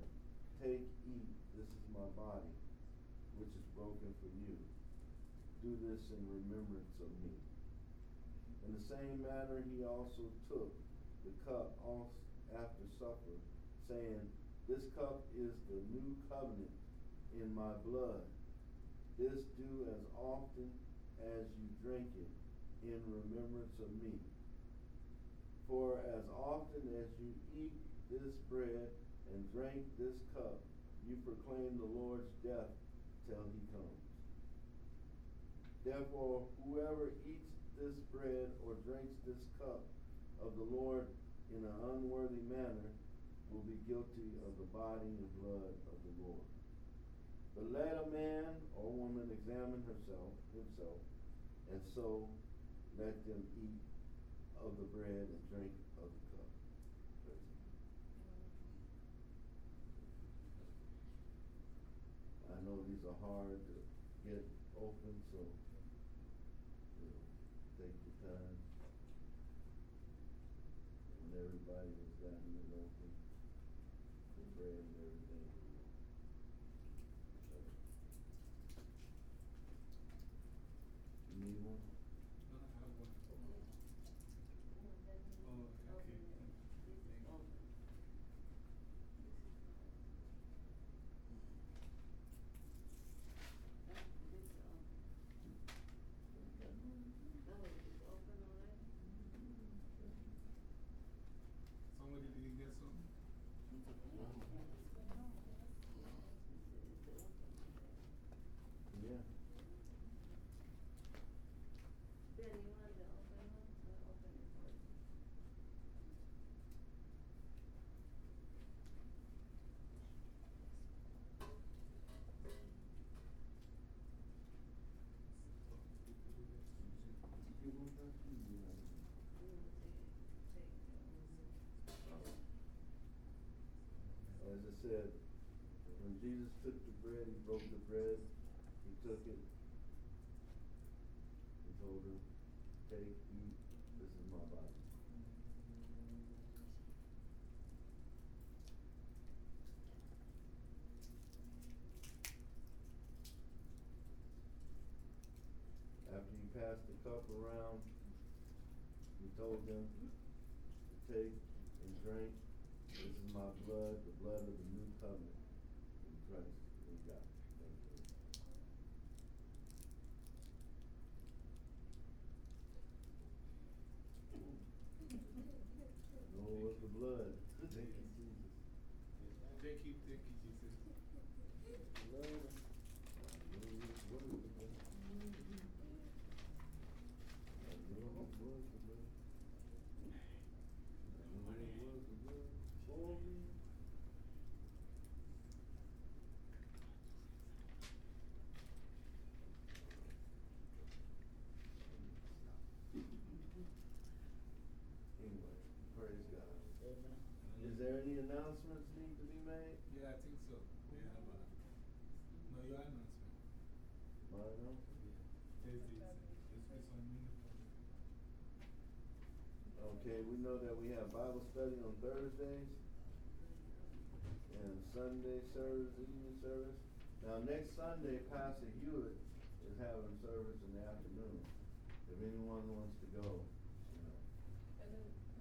[SPEAKER 1] Take, eat, this is my body, which is broken for you. Do this in remembrance of me. In the same manner, he also took the cup after supper, saying, This cup is the new covenant in my blood. This do as often as you drink it in remembrance of me. For as often as you eat this bread and drink this cup, you proclaim the Lord's death till he comes. Therefore, whoever eats this bread or drinks this cup of the Lord in an unworthy manner will be guilty of the body and blood of the Lord. But let a man or woman examine herself, himself, and so let them eat of the bread and drink of the cup. I know these are hard to get open, so you know, take your time. When everybody has gotten it open, the bread and everything. You need one?
[SPEAKER 2] Oh, okay. Somebody didn't get some?
[SPEAKER 1] Yeah.
[SPEAKER 5] Ben, you wanted to open one, so open it for you.
[SPEAKER 1] You want that? You want it?
[SPEAKER 5] You wanna take it, take it.
[SPEAKER 1] As I said, when Jesus took the bread, he broke the bread, he took it. He told them, take, eat, this is my body. After he passed the cup around, he told them to take and drink. This is my blood, the blood of the new covenant in Christ in God. Thank you. No, with the blood. Thank you, Jesus.
[SPEAKER 2] Thank you, thank you, Jesus.
[SPEAKER 1] Blood. Hallelujah. What is the blood? Hallelujah. What was the blood? Hallelujah. What was the blood? For me. Anyway, praise God. Is there any announcements need to be made?
[SPEAKER 2] Yeah, I think so. We have a. No, your announcement.
[SPEAKER 1] My Anybody know?
[SPEAKER 2] Thursday, it's, it's on me.
[SPEAKER 1] Okay, we know that we have Bible study on Thursdays and Sunday service, evening service. Now, next Sunday, Pastor Hewitt is having service in the afternoon. If anyone wants to go, you know.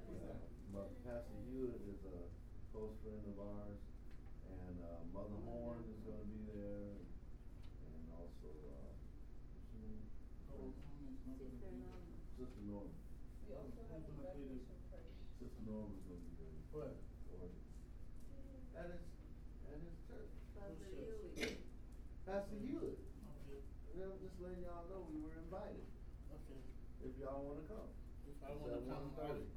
[SPEAKER 1] Yeah, but Pastor Hewitt is a close friend of ours, and, uh, Mother Horn is gonna be there, and, and also, uh? Sister Norma.
[SPEAKER 5] we also have the graduation parade.
[SPEAKER 1] Sister Norma's gonna be there.
[SPEAKER 7] Where?
[SPEAKER 1] Or- At his, at his church.
[SPEAKER 7] Pastor Hewitt.
[SPEAKER 1] Pastor Hewitt.
[SPEAKER 7] Okay,
[SPEAKER 1] Well, just letting y'all know we were invited,
[SPEAKER 7] okay.
[SPEAKER 1] if y'all wanna come.
[SPEAKER 7] If I wanna come,
[SPEAKER 1] 1:30.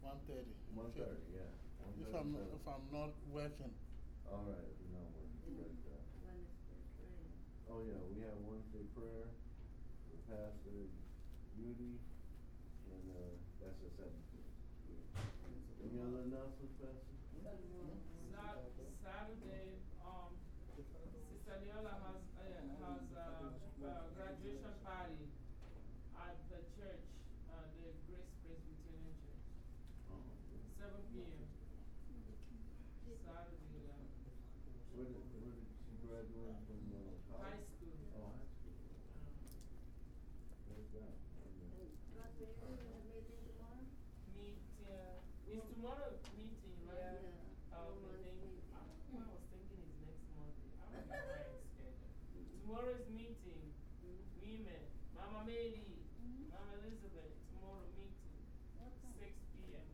[SPEAKER 7] one thirty.
[SPEAKER 1] One thirty, yeah.
[SPEAKER 7] If I'm, if I'm not working,
[SPEAKER 1] All right, if you're not working, great job. Oh, yeah, we have Wednesday prayer with Pastor Judy, and, uh, that's the seventeenth. Any other announcements, Pastor?
[SPEAKER 3] Saturday, um, Sister Leola has Meet, uh, tomorrow meeting, right?
[SPEAKER 5] Yeah.
[SPEAKER 3] Um, um, I, was thinking it's next Monday. Tomorrow's meeting, women, Mama Mama Elizabeth, tomorrow meeting, 6 p.m.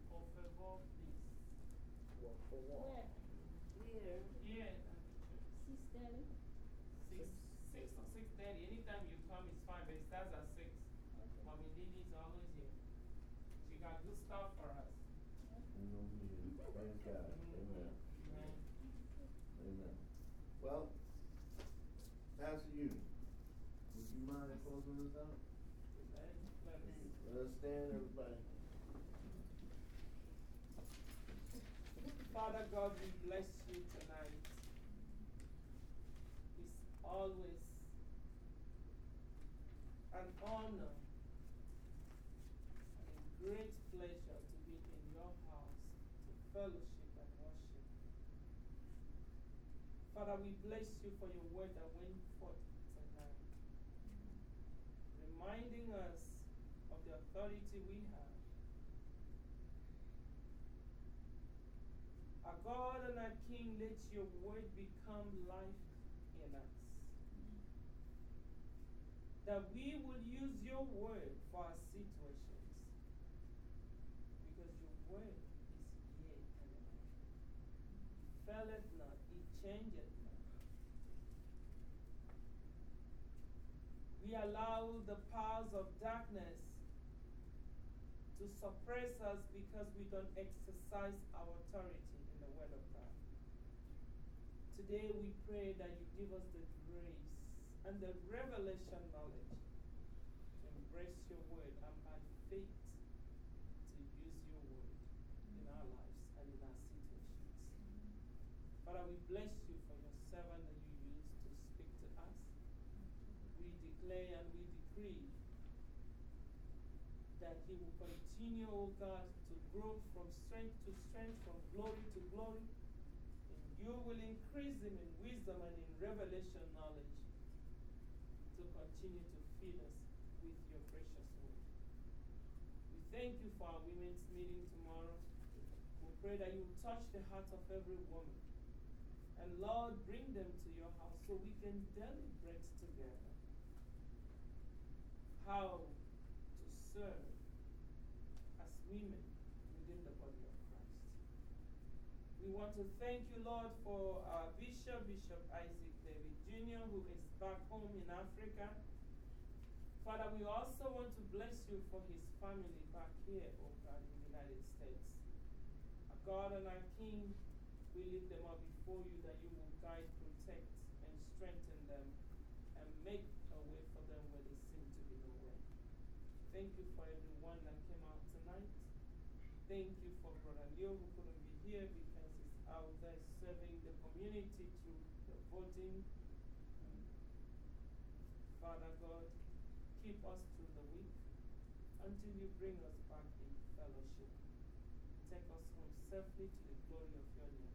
[SPEAKER 3] Please. 6.30? 6, 6 6.30. Anytime you come, it's fine, but it starts at always here. She got good stuff for us.
[SPEAKER 1] You praise God, amen,
[SPEAKER 3] Amen.
[SPEAKER 1] amen. Well, Pastor Judy, would you mind closing this out?
[SPEAKER 3] Us.
[SPEAKER 1] Let us stand, everybody.
[SPEAKER 3] Father God, we bless you tonight. It's always an honor and a great pleasure to be in your house to fellowship and worship. Father, we bless you for your word that went forth tonight, reminding us of the authority we have Our God and our King, let your word become life in us. That we will use your word for our situations. Because your word is yea and amen. Faileth not, it changeth not. We allow the powers of darkness to suppress us because we don't exercise our authority in the Word of God. Today we pray that you give us the grace and the revelation knowledge to embrace your Word and by faith to use your Word in our lives and in our situations. Father, we bless you for your servant that you use to speak to us. We declare and we decree that he will continue, oh God, to grow from strength to strength, from glory to glory. And you will increase him in wisdom and in revelation knowledge to continue to feed us with your precious word. We thank you for our women's meeting tomorrow. We pray that you touch the heart of every woman. And Lord, bring them to your house so we can deliberate together how to serve as women within the body of Christ. We want to thank you, Lord, for our Bishop, Bishop Isaac David Jr., who is back home in Africa. Father, we also want to bless you for his family back here, oh God, in the United States. Our God and our King, we lift them up before you that you will guide, protect, and strengthen them and make a way for them where there seem to be no way. Thank you for everyone that came out tonight. Thank you for Brother Leo who couldn't be here because he's out there serving the community through the voting. Father God, keep us through the week until you bring us back in fellowship. Take us home safely to the glory of your name.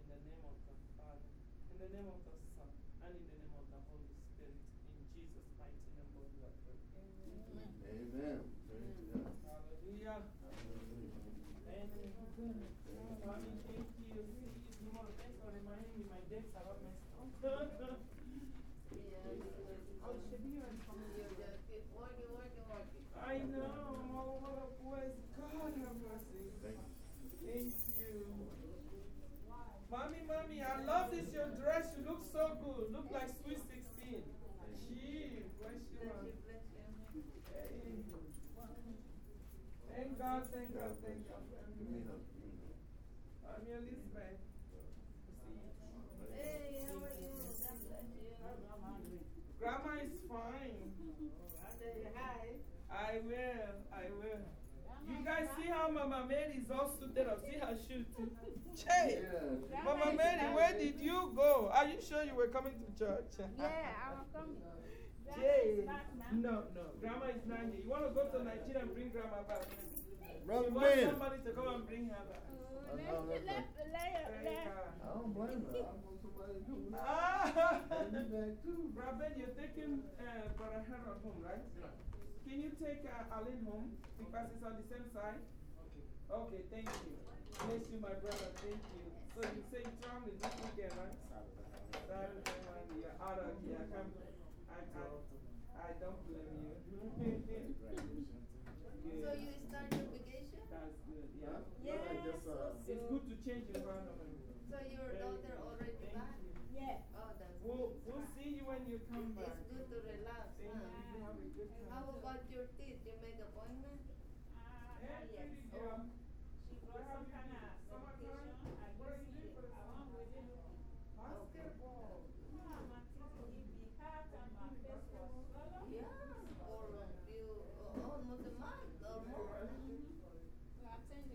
[SPEAKER 3] In the name of the Father, in the name of the Son, and in the name of the Holy Spirit. In Jesus' mighty name, Lord, we are praying.
[SPEAKER 1] Amen. Praise God.
[SPEAKER 3] Hallelujah.
[SPEAKER 1] Hallelujah.
[SPEAKER 3] Thank you. Mommy, thank you. See, you want thanks for reminding me my dates are all messed up.
[SPEAKER 5] Oh, should be on
[SPEAKER 6] Working, working, working.
[SPEAKER 3] I know. Oh, what a bless. God have mercy.
[SPEAKER 1] Thank you.
[SPEAKER 3] Thank you. Mommy, mommy, I love this your dress. You look so good. Look like Sweet 16. Gee, bless you, mommy. Hey. Thank God, thank God, thank God.
[SPEAKER 1] Give me a- give me
[SPEAKER 3] Elizabeth.
[SPEAKER 6] Hey, how are you? God bless you.
[SPEAKER 3] Grandma is fine.
[SPEAKER 6] I tell hi.
[SPEAKER 3] I will, I will. You guys see how Mama Mary is all suited up? See her shoes too. Che!
[SPEAKER 1] Yeah.
[SPEAKER 3] Mama Mary, where did you go? Are you sure you were coming to church?
[SPEAKER 5] Yeah, I will come.
[SPEAKER 3] Jay. No, no. Grandma is not here. You want to go to Nigeria and bring grandma back?
[SPEAKER 1] Brother
[SPEAKER 3] you want somebody to come and bring her back.
[SPEAKER 1] I know that's a-
[SPEAKER 3] Thank her.
[SPEAKER 1] I don't blame her. [laughs] I want somebody to do it. And you back too.
[SPEAKER 3] Brother, you're taking uh, Brother Harold home, right? Can you take uh, Aline home? Because it's on the same side? Okay. Okay, thank you. Bless you, my brother. Thank you. So you say you're traveling this weekend, right? Saturday, man. You're out of here. I, can't, I, I, I don't blame you.
[SPEAKER 6] So [laughs] you start your vacation?
[SPEAKER 3] That's good, yeah.
[SPEAKER 1] Yeah, I just, uh,
[SPEAKER 3] It's good to change environment.
[SPEAKER 6] So your daughter already
[SPEAKER 3] Thank
[SPEAKER 6] back?
[SPEAKER 3] you.
[SPEAKER 5] Yeah.
[SPEAKER 6] Oh, that's
[SPEAKER 3] We'll,
[SPEAKER 6] good.
[SPEAKER 3] we'll see you when you come back.
[SPEAKER 6] It's good to relax,
[SPEAKER 3] Thank
[SPEAKER 6] huh?
[SPEAKER 3] you. Have a good time.
[SPEAKER 6] How about your teeth? You make appointment?
[SPEAKER 5] Uh,
[SPEAKER 3] Yeah,
[SPEAKER 5] not yet.
[SPEAKER 3] pretty.
[SPEAKER 5] She brought some kind of medication. I just see it. I want with it.
[SPEAKER 3] Basketball.
[SPEAKER 5] No, my teeth give me hurt and my face was swollen.
[SPEAKER 6] Yeah, for a few, almost a month or more.
[SPEAKER 5] So I thank.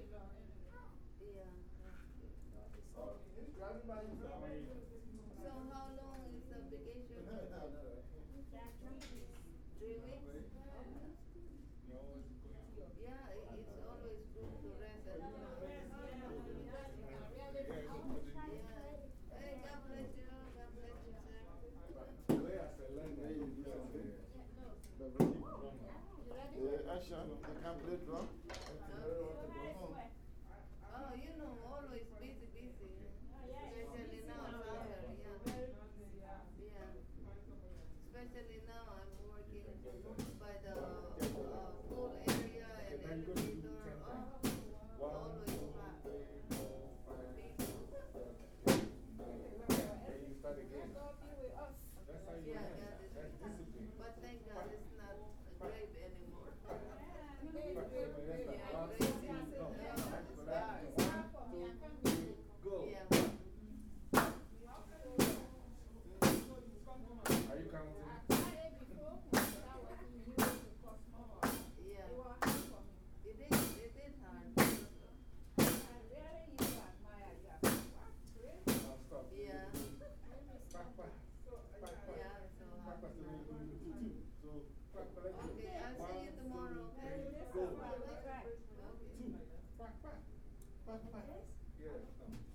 [SPEAKER 6] Yeah. So how long is the vacation?
[SPEAKER 5] Three weeks.
[SPEAKER 6] Yeah, it's always good to rest at home. Yeah. Hey, God bless you. God bless you, sir.
[SPEAKER 2] You.
[SPEAKER 1] Yeah, Asha, they can't play drum.
[SPEAKER 6] Oh, you know, always busy, busy. Especially now, yeah. Yeah. Especially now, I'm working by the
[SPEAKER 2] Back, back. Back, back.
[SPEAKER 6] Yeah, oh.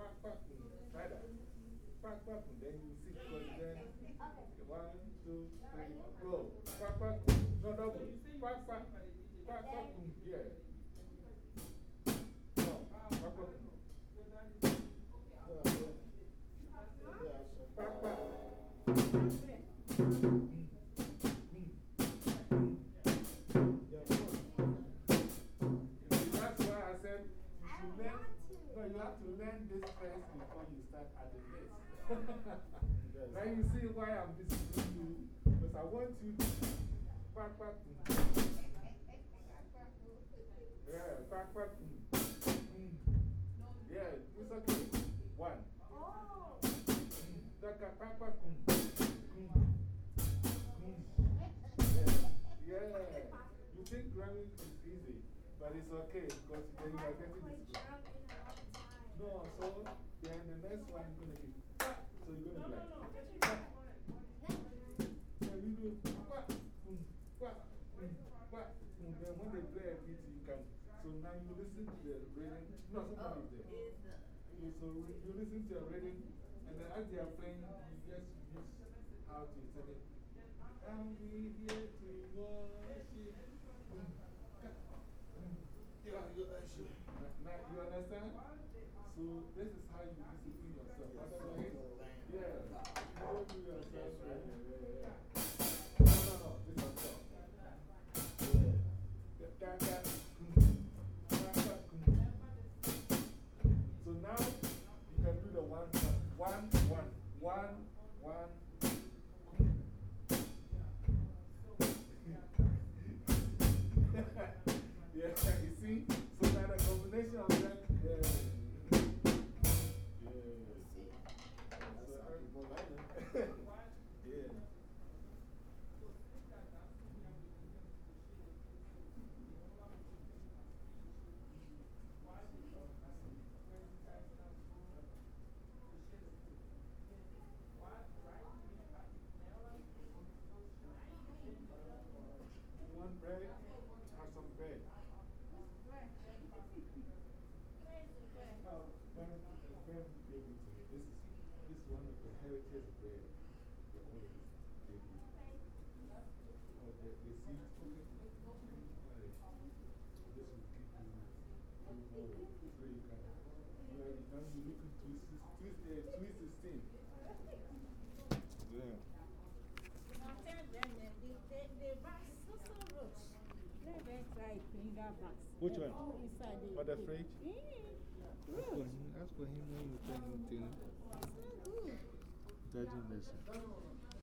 [SPEAKER 2] Back, boom. Try that. Back, back. Then you see, because then, one, two, three, go. Back, back. No, double. Back, back. Back, back. Yeah. No, back, back, boom. Back, [laughs] now you see why I'm disciplining you. Because I want you to quack, quack. Yeah, quack, quack. Mm. Yeah, it's okay. One. Oh! Daka, quack, quack. Yeah. Yeah. You think drumming is easy, but it's okay because then you are getting this. No, so then the next one is going to be. So you're going to be like. So you do. Quack, boom, quack, boom, quack, boom. Then when they play a beat, you can. So now you listen to the rhythm. No, somebody is there. Oh, you, so you listen to a rhythm, and then as they are playing, you just use how to say it. And we here to worship. Boom, ka, boom. Yeah, you, now, you understand? So this is how you discipline yourself. Otherwise, yeah,